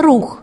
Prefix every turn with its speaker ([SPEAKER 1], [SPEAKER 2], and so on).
[SPEAKER 1] рух.